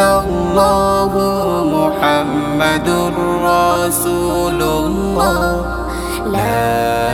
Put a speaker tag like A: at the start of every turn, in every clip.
A: اللہ محمد الرسول اللہ لا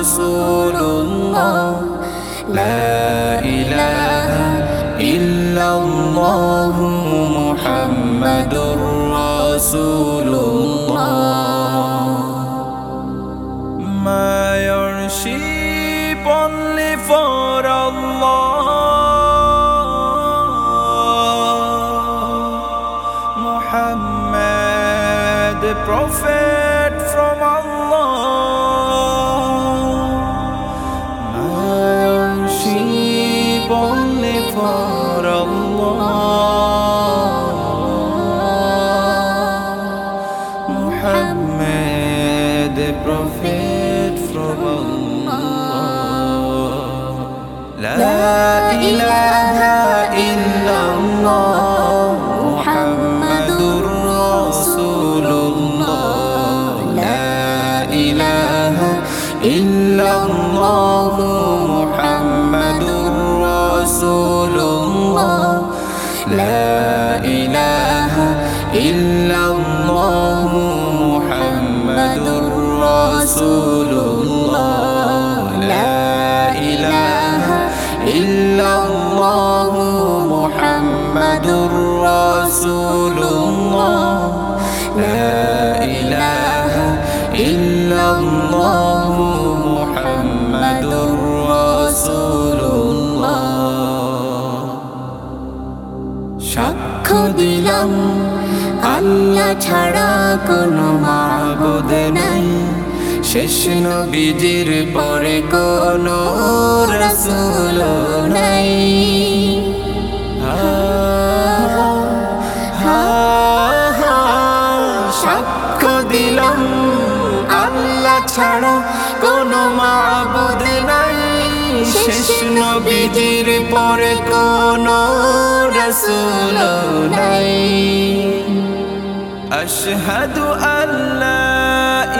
A: رسول الله لا إله إلا الله محمد رسول الله My worship only for Allah Muhammad the prophet the prophet from Allah La ilaha illallah Muhammadur ইল্লাল্লাহ মুহাম্মাদুর রাসূলুল্লাহ। লা ইলাহা ইল্লাল্লাহ মুহাম্মাদুর রাসূলুল্লাহ।
B: সাক্ষ্য দিলাম, আল্লাহ ছাড়া কোনো মাবুদ নাই।
A: শেষ নবীজির পরে কোনো রসুল নাই সাক্ষ্য দিলাম আল্লাহ ছাড়া কোনো মাবুদ নাই শেষ নবীজির পরে কোনো রসুল নাই أشهد أن لا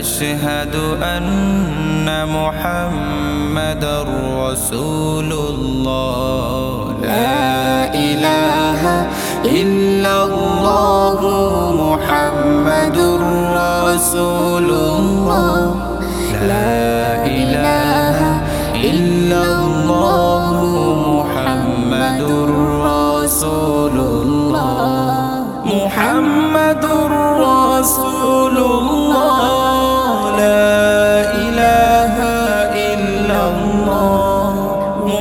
A: وأشهد أن محمد رسول الله. لا إله إلا الله محمد رسول الله. لا إله إلا الله محمد رسول الله. محمد رسول الله.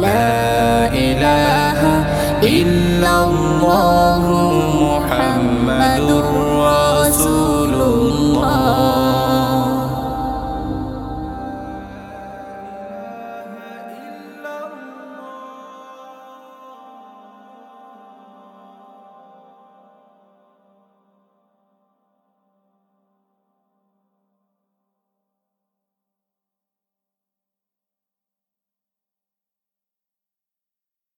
B: لا إله إلا الله.